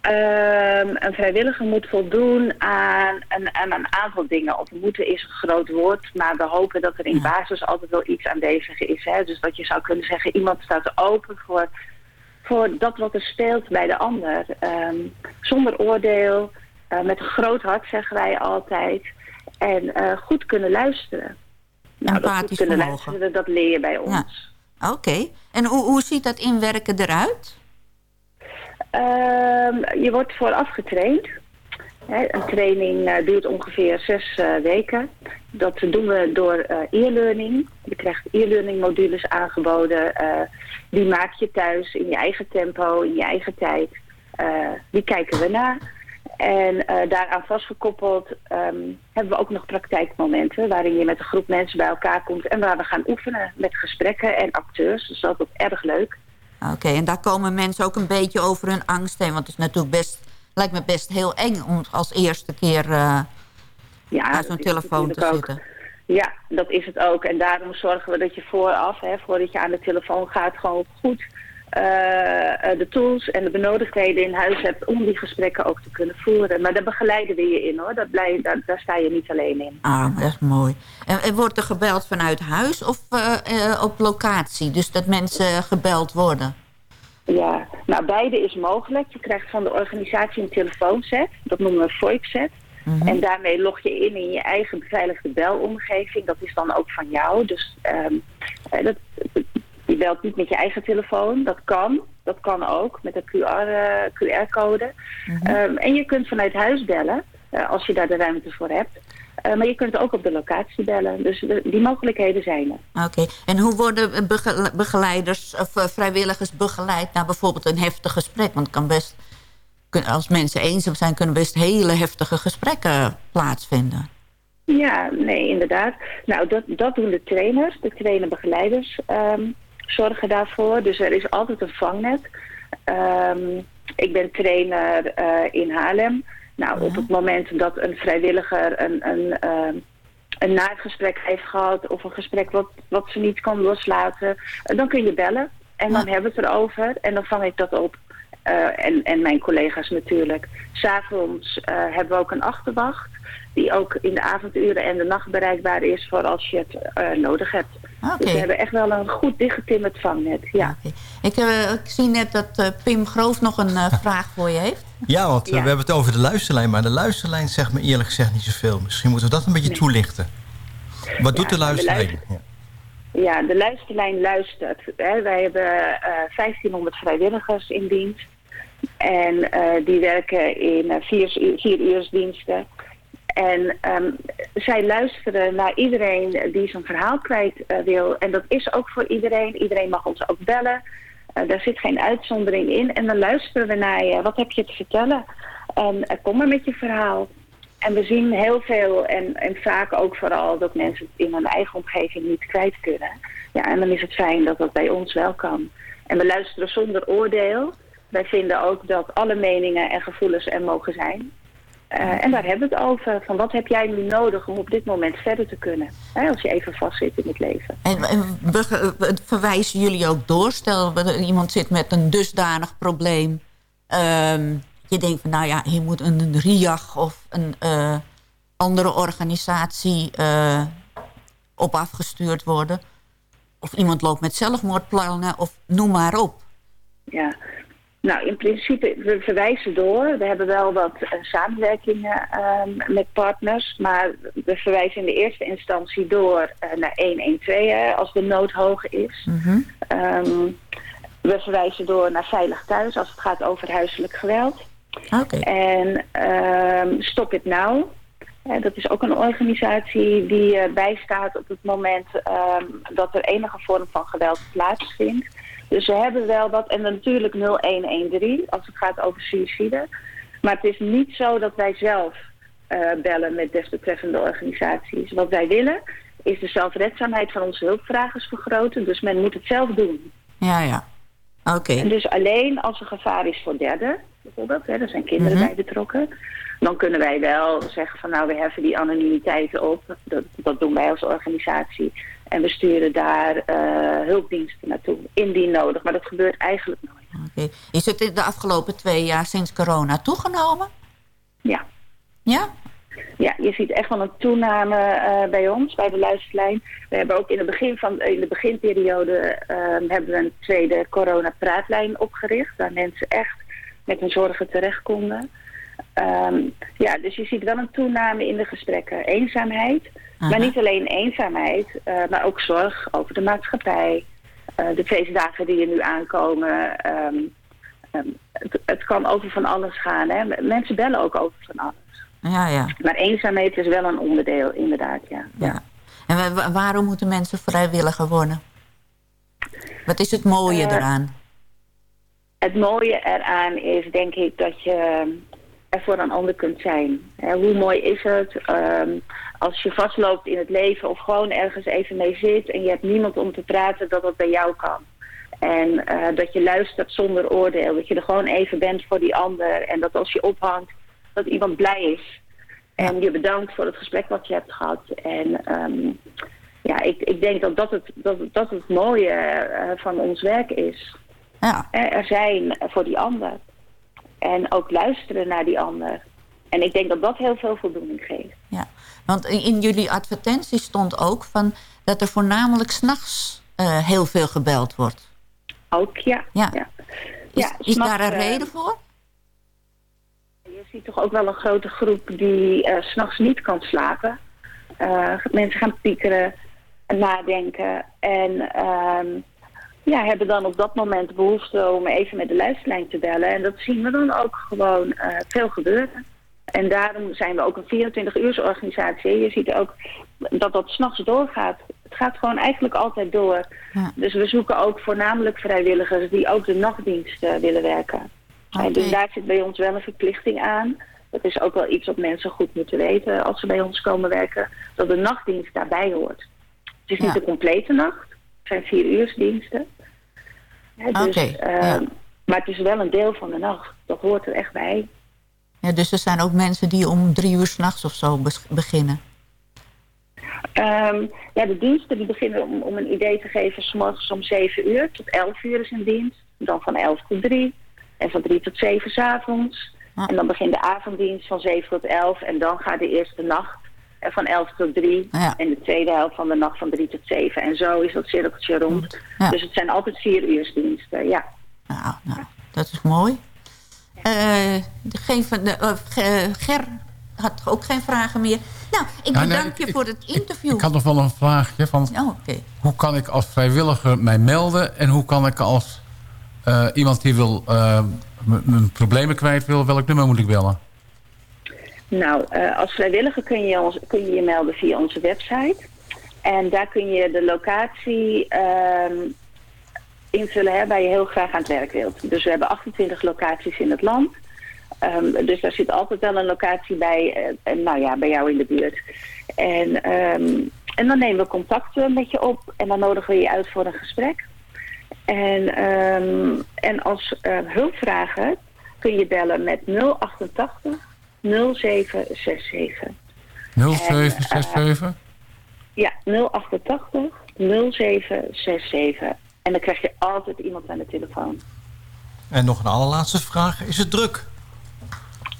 Ehm, een vrijwilliger moet voldoen aan een, aan een aantal dingen. Of moeten is een groot woord, maar we hopen dat er in basis altijd wel iets aanwezig is. Hè? Dus dat je zou kunnen zeggen, iemand staat open voor, voor dat wat er speelt bij de ander. Ehm, zonder oordeel, eh, met een groot hart zeggen wij altijd. En eh, goed kunnen luisteren. Nou, dat goed Empathisch kunnen vermogen. luisteren, dat leer je bij ons. Oké. En hoe, hoe ziet dat inwerken eruit? Ehm, je wordt vooraf getraind. Hè, een training eh, duurt ongeveer zes eh, weken. Dat doen we door eh, e-learning. Je krijgt e-learning modules aangeboden. die maak je thuis in je eigen tempo, in je eigen tijd. Die kijken we na. En eh, daaraan vastgekoppeld ehm, hebben we ook nog praktijkmomenten... waarin je met een groep mensen bij elkaar komt... en waar we gaan oefenen met gesprekken en acteurs. Dus dat is ook erg leuk. Oké, en daar komen mensen ook een beetje over hun angst heen. Want het is natuurlijk best, lijkt me best heel eng om als eerste keer eh Ja, aan zo'n telefoon te ook. zitten. Ja, dat is het ook. En daarom zorgen we dat je vooraf, hè, voordat je aan de telefoon gaat, gewoon goed de tools en de benodigdheden in huis hebt om die gesprekken ook te kunnen voeren. Maar daar begeleiden we je in hoor. Dat blij, daar, daar sta je niet alleen in. Ah, dat is mooi. En, en wordt er gebeld vanuit huis of eh, eh, op locatie? Dus dat mensen gebeld worden? Ja, nou beide is mogelijk. Je krijgt van de organisatie een telefoonset. Dat noemen we VoIP-set. En daarmee log je in in je eigen beveiligde belomgeving. Dat is dan ook van jou. Dus ehm, eh, dat, je belt niet met je eigen telefoon. Dat kan. Dat kan ook met een QR, eh, QR-code. Ehm, en je kunt vanuit huis bellen. eh, als je daar de ruimte voor hebt. Eh, maar je kunt ook op de locatie bellen. Dus de- die mogelijkheden zijn er. Oké. En hoe worden bege- begeleiders of vrijwilligers begeleid naar bijvoorbeeld een heftig gesprek? Want het kan best, als mensen eenzaam zijn, kunnen best hele heftige gesprekken plaatsvinden. Ja, nee, inderdaad. Nou, dat, dat doen de trainers. De trainerbegeleiders ehm zorgen daarvoor. Dus er is altijd een vangnet. Ehm, ik ben trainer eh, in Haarlem. Nou, op het moment dat een vrijwilliger een, een, ehm, een nagesprek heeft gehad... of een gesprek wat, wat ze niet kan loslaten... eh, dan kun je bellen. En dan hebben we het erover. En dan vang ik dat op. Eh, en, en mijn collega's natuurlijk. S'avonds hebben we ook een achterwacht. Die ook in de avonduren en de nacht bereikbaar is voor als je het nodig hebt. Dus we hebben echt wel een goed dichtgetimmerd vangnet. Ja. Ik, eh, ik zie net dat eh, Pim Groof nog een eh, vraag voor je heeft. *laughs* Ja, want we hebben het over de luisterlijn. Maar de luisterlijn zegt me eerlijk gezegd niet zoveel. Misschien moeten we dat een beetje toelichten. Wat doet de de luisterlijn? luister- Ja, de luisterlijn luistert. Hè. Wij hebben eh 1500 vrijwilligers in dienst. En eh, die werken in vier, vier uursdiensten. En ehm, zij luisteren naar iedereen die zijn verhaal kwijt eh, wil. En dat is ook voor iedereen. Iedereen mag ons ook bellen. Eh, daar zit geen uitzondering in. En dan luisteren we naar je. Wat heb je te vertellen? En eh, kom maar met je verhaal. En we zien heel veel en, en vaak ook vooral dat mensen het in hun eigen omgeving niet kwijt kunnen. Ja, en dan is het fijn dat dat bij ons wel kan. En we luisteren zonder oordeel. Wij vinden ook dat alle meningen en gevoelens er mogen zijn. Eh, en daar hebben we het over. Van wat heb jij nu nodig om op dit moment verder te kunnen? Hè, als je even vastzit in het leven. En, en verwijzen jullie ook door? Stel, iemand zit met een dusdanig probleem. ehm, je denkt van, nou ja, hier moet een, een RIAG of een eh, andere organisatie eh, op afgestuurd worden. Of iemand loopt met zelfmoordplannen of noem maar op. ja. Nou, in principe, we verwijzen door. We hebben wel wat uh, samenwerkingen uh, met partners. Maar we verwijzen in de eerste instantie door uh, naar 112 hè, als de nood hoog is. Mhm. um, we verwijzen door naar Veilig Thuis als het gaat over huiselijk geweld. Okay. En um, Stop It Now. dat is ook een organisatie die bijstaat op het moment dat er enige vorm van geweld plaatsvindt. Dus we hebben wel wat, en natuurlijk 0113 als het gaat over suïcide. Maar het is niet zo dat wij zelf uh, bellen met desbetreffende organisaties. Wat wij willen is de zelfredzaamheid van onze hulpvragers vergroten. Dus men moet het zelf doen. Ja, ja. Oké. Okay. En dus alleen als er gevaar is voor derden, bijvoorbeeld, hè, er zijn kinderen Mhm. mm -hmm. bij betrokken, dan kunnen wij wel zeggen van nou we heffen die anonimiteit op. Dat, dat doen wij als organisatie. En we sturen daar uh, hulpdiensten naartoe, indien nodig. Maar dat gebeurt eigenlijk nooit. Okay. Is het in de afgelopen twee jaar sinds corona toegenomen? Ja. Ja? Ja, je ziet echt wel een toename uh, bij ons, bij de luisterlijn. We hebben ook in, het begin van, in de beginperiode uh, hebben we een tweede corona-praatlijn opgericht. Waar mensen echt met hun zorgen terecht konden. Um, ja, dus je ziet wel een toename in de gesprekken. Eenzaamheid, Aha. maar niet alleen eenzaamheid, uh, maar ook zorg over de maatschappij. Uh, de feestdagen die er nu aankomen. Um, um, het, het, kan over van alles gaan. Hè? Mensen bellen ook over van alles. Ja, ja. Maar eenzaamheid is wel een onderdeel, inderdaad, ja. ja. En waarom moeten mensen vrijwilliger worden? Wat is het mooie uh, eraan? Het mooie eraan is, denk ik, dat je er voor een ander kunt zijn. Hè, hoe mooi is het um, als je vastloopt in het leven of gewoon ergens even mee zit en je hebt niemand om te praten dat dat bij jou kan. En uh, dat je luistert zonder oordeel, dat je er gewoon even bent voor die ander en dat als je ophangt, dat iemand blij is. En je bedankt voor het gesprek wat je hebt gehad. En um, ja, ik, ik denk dat dat het, dat, dat het mooie uh, van ons werk is. Ja. Er zijn voor die ander. En ook luisteren naar die ander. En ik denk dat dat heel veel voldoening geeft. Ja, want in jullie advertentie stond ook van dat er voornamelijk s'nachts uh, heel veel gebeld wordt. Ook, ja. Ja. ja. Is, ja, is daar een uh, reden voor? Je ziet toch ook wel een grote groep die uh, s'nachts niet kan slapen. mensen gaan piekeren, nadenken en... Um, ja, hebben dan op dat moment behoefte om even met de luisterlijn te bellen. En dat zien we dan ook gewoon uh, veel gebeuren. En daarom zijn we ook een 24-uursorganisatie. Je ziet ook dat dat s'nachts doorgaat. Het gaat gewoon eigenlijk altijd door. Ja. Dus we zoeken ook voornamelijk vrijwilligers die ook de nachtdienst uh, willen werken. Okay. Dus daar zit bij ons wel een verplichting aan. Dat is ook wel iets wat mensen goed moeten weten als ze bij ons komen werken. Dat de nachtdienst daarbij hoort. Het is niet de complete nacht. Het zijn vier uursdiensten. Ja, dus, uh, ja. Maar het is wel een deel van de nacht. Dat hoort er echt bij. Ja, dus er zijn ook mensen die om drie uur s'nachts of zo beginnen. Um, ja, de diensten die beginnen om, om een idee te geven... s morgens om 7 uur tot 11 uur is een dienst. Dan van 11 tot 3. En van 3 tot 7 s'avonds. Ah. En dan begint de avonddienst van 7 tot 11. En dan gaat de eerste nacht van 11 tot 3. Ja. En de tweede helft van de nacht van 3 tot 7. En zo is dat cirkeltje rond. Ja. Dus het zijn altijd vier uursdiensten, ja. Nou, nou dat is mooi. Eh, geen van de, uh, Ger had ook geen vragen meer. Nou, ik Ja, nee, bedank je voor het interview. Ik had nog wel een vraagje. Van, Oh, oké. Hoe kan ik als vrijwilliger mij melden? En hoe kan ik als uh, iemand die wil uh, mijn problemen kwijt wil... welk nummer moet ik bellen? Nou, uh, als vrijwilliger kun je, ons, kun je je melden via onze website. En daar kun je de locatie uh, invullen hè, waar je heel graag aan het werk wilt. Dus we hebben 28 locaties in het land. Um, dus daar zit altijd wel een locatie bij, uh, nou ja, bij jou in de buurt. En, um, en dan nemen we contact met je op en dan nodigen we je uit voor een gesprek. En, um, en als uh, hulpvragen kun je bellen met 088 0767. 0767? En, uh, ja, 088 0767. En dan krijg je altijd iemand aan de telefoon. En nog een allerlaatste vraag. Is het druk?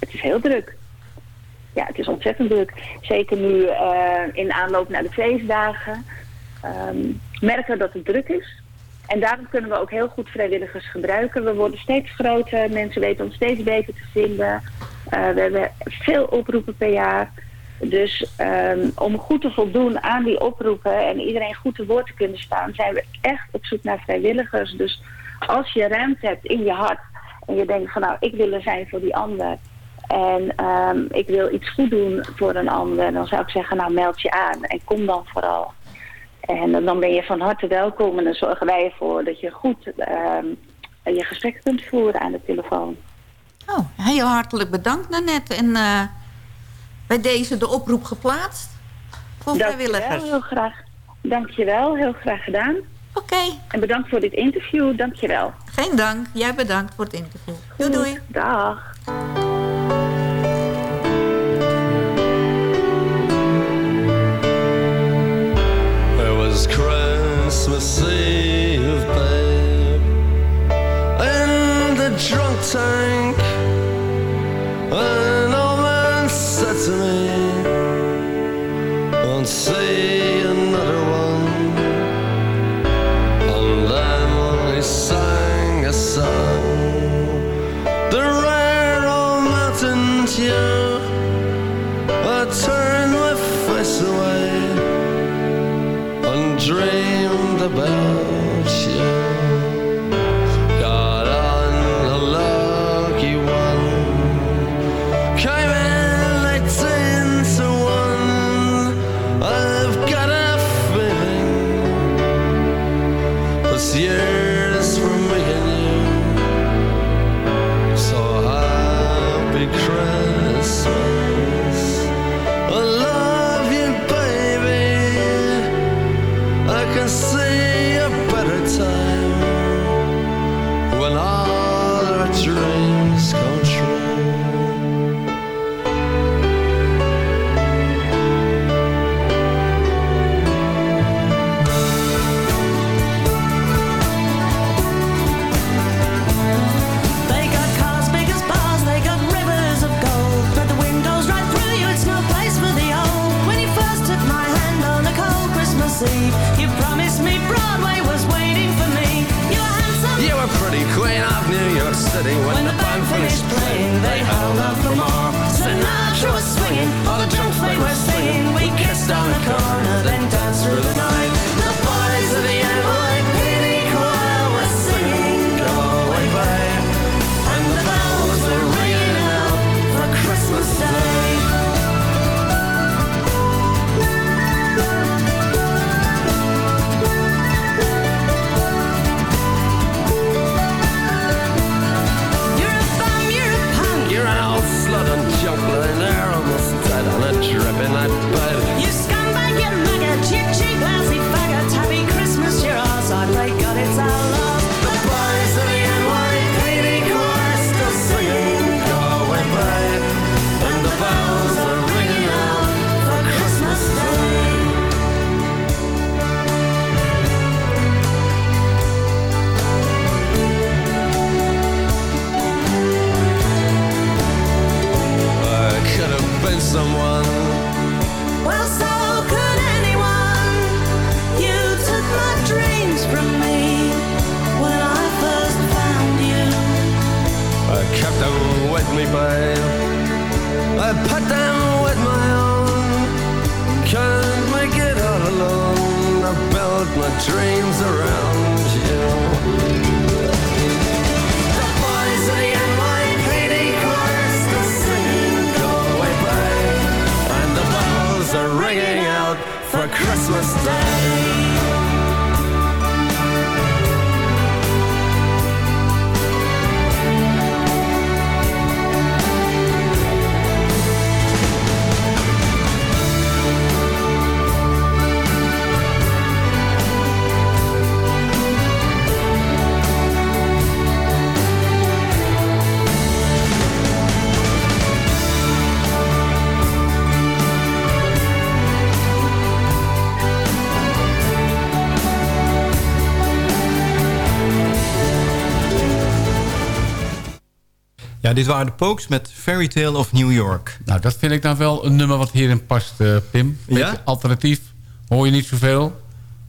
Het is heel druk. Ja, het is ontzettend druk. Zeker nu eh, in aanloop naar de feestdagen. Ehm, merken we dat het druk is. En daarom kunnen we ook heel goed vrijwilligers gebruiken. We worden steeds groter. Mensen weten ons steeds beter te vinden. Eh, we hebben veel oproepen per jaar. Dus ehm, om goed te voldoen aan die oproepen en iedereen goed te woord te kunnen staan, zijn we echt op zoek naar vrijwilligers. Dus als je ruimte hebt in je hart en je denkt van nou, ik wil er zijn voor die ander en ehm, ik wil iets goed doen voor een ander, dan zou ik zeggen nou meld je aan en kom dan vooral. En dan ben je van harte welkom en dan zorgen wij ervoor dat je goed ehm, je gesprek kunt voeren aan de telefoon. Oh, heel hartelijk bedankt Nanette en... Eh, bij deze de oproep geplaatst voor Dank vrijwilligers. Wel, heel graag. Dankjewel, heel graag gedaan. Oké. En bedankt voor dit interview, dankjewel. Geen dank, jij bedankt voor het interview. Doei doei. Dag. Christmas Eve, the drunk tank Nou, dit waren de Pokes met Fairy Tale of New York. Nou, dat vind ik dan wel een nummer wat hierin past, eh, Pim. Ja? alternatief. Hoor je niet zoveel.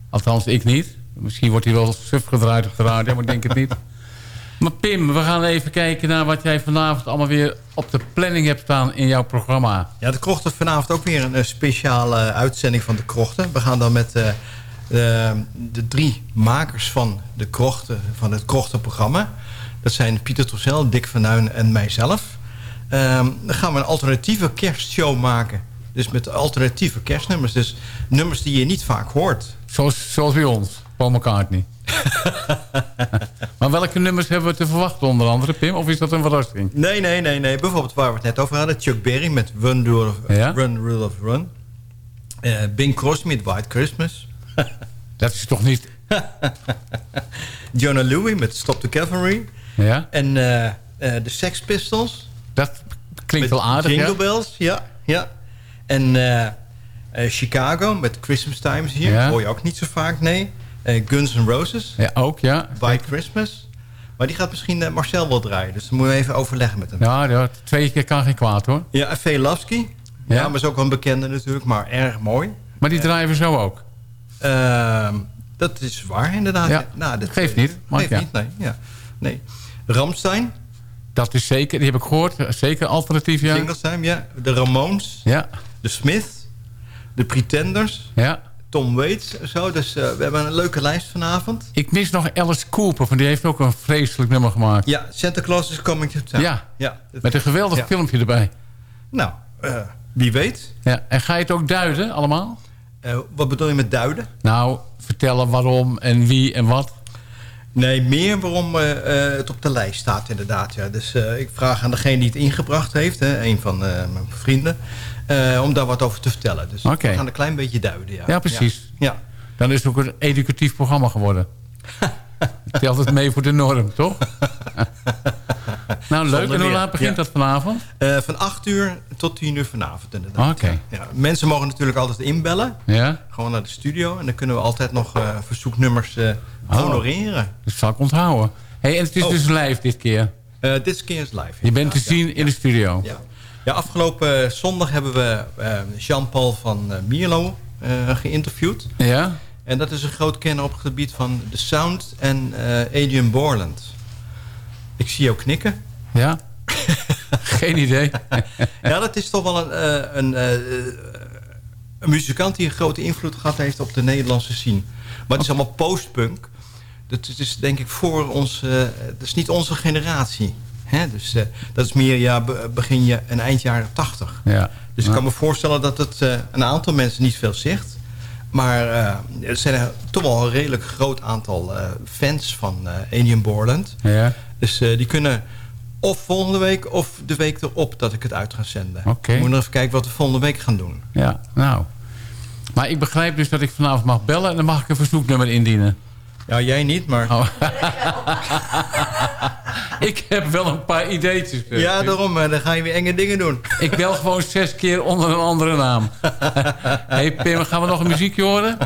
Althans, ik niet. Misschien wordt hij wel suf gedraaid op de maar ik denk het niet. *laughs* Maar Pim, we gaan even kijken naar wat jij vanavond allemaal weer op de planning hebt staan in jouw programma. Ja, de Krochten vanavond ook weer een eh, speciale eh, uitzending van de Krochten. We gaan dan met de, de, drie makers van de Krochten, van het Krochtenprogramma. Dat zijn Pieter Trossel, Dick van Nuyn en mijzelf. Ehm, dan gaan we een alternatieve kerstshow maken. Dus met alternatieve kerstnummers. Dus nummers die je niet vaak hoort. Zoals, zoals bij ons, Paul McCartney. *laughs* maar welke nummers hebben we te verwachten onder andere, Pim? Of is dat een verrassing? Nee, nee, nee, nee. Bijvoorbeeld waar we het net over hadden. Chuck Berry met Run, Rule of, Run, Rule of Run. Eh, Bing Crosby met White Christmas. *laughs* dat is toch niet... *laughs* Jonah Louie met Stop the Cavalry. Ja. En eh, eh, de Sex Pistols. Dat klinkt wel aardig, Jingle ja. Bells, ja. ja. En eh, Chicago met Christmas Times hier. Ja. Hoor je ook niet zo vaak, nee. Guns N' Roses. Ja, ook, ja. By Christmas. Maar die gaat misschien Marcel wel draaien. Dus dan moeten we even overleggen met hem. Ja, ja, twee keer kan geen kwaad, hoor. Ja, en Velasky. Ja. maar is ook wel een bekende natuurlijk, maar erg mooi. Maar die draaien we zo ook. Ehm, dat is waar, inderdaad. Ja, nou, dat geeft niet. Geeft ja. niet, nee. Ja. nee. Ramstein. Dat is zeker, die heb ik gehoord. Zeker alternatief, ja. Singlestime, ja. De Ramones. Ja. De Smith. De Pretenders. Ja. Tom Waits. Zo. Dus eh, we hebben een leuke lijst vanavond. Ik mis nog Alice Cooper, want die heeft ook een vreselijk nummer gemaakt. Ja, Santa Claus is Coming to Town. Ja, ja. met een geweldig Ja. filmpje erbij. Nou, eh, wie weet. Ja. En ga je het ook duiden, allemaal? Eh, wat bedoel je met duiden? Nou, vertellen waarom en wie en wat. Nee, meer waarom eh, eh, het op de lijst staat inderdaad. Ja. Dus eh, ik vraag aan degene die het ingebracht heeft, hè, een van mijn vrienden... om daar wat over te vertellen. Dus we gaan een klein beetje duiden. Ja, Ja, precies. Ja. Dan is het ook een educatief programma geworden. *laughs* Telt het mee voor de norm, toch? *laughs* nou, leuk. Zonder En hoe laat begint Ja. dat vanavond? Van 8 uur tot 10 uur vanavond inderdaad. Oké. Ja. Mensen mogen natuurlijk altijd inbellen. Ja? Gewoon naar de studio. En dan kunnen we altijd nog verzoeknummers Oh. honoreren. Dat zal ik onthouden. Hey, en het is Oh. dus live dit keer. Eh, dit keer is live. Je bent te zien in de studio. Ja. Ja, afgelopen zondag hebben we eh, Jean-Paul van eh, Mierlo eh, geïnterviewd. Ja? En dat is een groot kenner op het gebied van de sound en eh, Adrian Borland. Ik zie jou knikken. Ja? *laughs* Geen idee. *laughs* ja, dat is toch wel een, eh, een, eh, een muzikant die een grote invloed gehad heeft op de Nederlandse scene. Maar het is allemaal postpunk. Dat is dus denk ik voor ons... eh, dat is niet onze generatie. Hè? Dus eh, dat is meer ja, be- begin je en eind jaren tachtig. Ja. Dus ik kan me voorstellen dat het eh, een aantal mensen niet veel zegt. Maar eh, er zijn er toch wel een redelijk groot aantal eh, fans van eh Alien Borland. Ja. Dus eh, die kunnen of volgende week of de week erop dat ik het uit ga zenden. Oké. We moeten nog even kijken wat we volgende week gaan doen. Ja, nou. Maar ik begrijp dus dat ik vanavond mag bellen... en dan mag ik een verzoeknummer indienen. Ja, jij niet, maar... Oh. *laughs* ik heb wel een paar ideetjes. eh. Ja, daarom. eh, dan ga je weer enge dingen doen. Ik bel gewoon zes keer onder een andere naam. *laughs* hey Pim, gaan we nog een muziekje horen?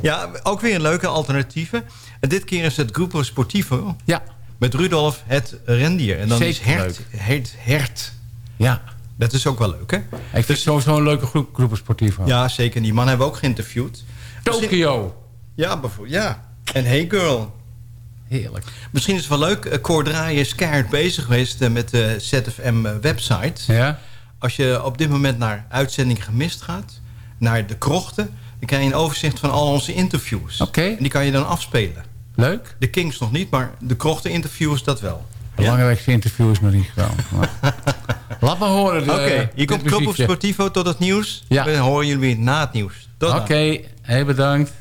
Ja, ook weer een leuke alternatieve. En dit keer is het Grupo Sportivo. Ja. Met Rudolf het rendier. En dan Zeker is hert, hert, hert. Ja. Dat is ook wel leuk, hè? Ik vind het sowieso een leuke groep, groepen sportief. Ja, zeker. Die man hebben we ook geïnterviewd. Tokio. Ja, bijvoorbeeld. Ja. En Hey Girl. Heerlijk. Misschien is het wel leuk. eh, Cor is keihard bezig geweest eh, met de ZFM-website. Ja. Als je op dit moment naar uitzending gemist gaat, naar de krochten... dan krijg je een overzicht van al onze interviews. Oké. En die kan je dan afspelen. Leuk. De Kings nog niet, maar de krochten-interviews dat wel. Belangrijkste interview is nog niet gekomen. Maar- *laughs* Laat maar horen. Oké, hier dit komt Club op muziekje. Sportivo tot het nieuws. Ja. We horen jullie weer na het nieuws. Tot dan. Oké, heel bedankt.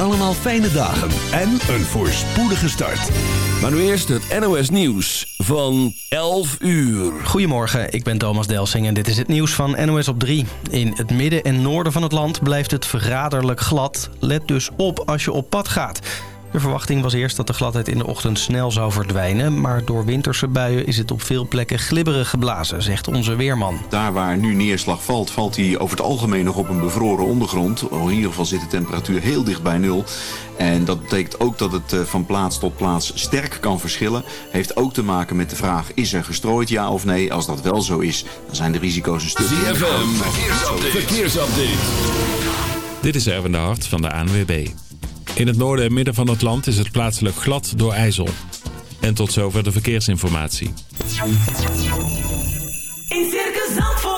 Allemaal fijne dagen en een voorspoedige start. Maar nu eerst het NOS Nieuws van 11 uur. Goedemorgen, ik ben Thomas Delsing en dit is het nieuws van NOS op 3. In het midden en noorden van het land blijft het verraderlijk glad. Let dus op als je op pad gaat. De verwachting was eerst dat de gladheid in de ochtend snel zou verdwijnen... maar door winterse buien is het op veel plekken glibberig geblazen, zegt onze weerman. Daar waar nu neerslag valt, valt hij over het algemeen nog op een bevroren ondergrond. In ieder geval zit de temperatuur heel dicht bij nul. En dat betekent ook dat het eh, van plaats tot plaats sterk kan verschillen. Heeft ook te maken met de vraag, is er gestrooid ja of nee? Als dat wel zo is, dan zijn de risico's een stuk... ZFM, verkeersupdate. verkeersupdate. Dit is Erwin de Hart van de ANWB. In het noorden en midden van het land is het plaatselijk glad door ijzel. En tot zover de verkeersinformatie.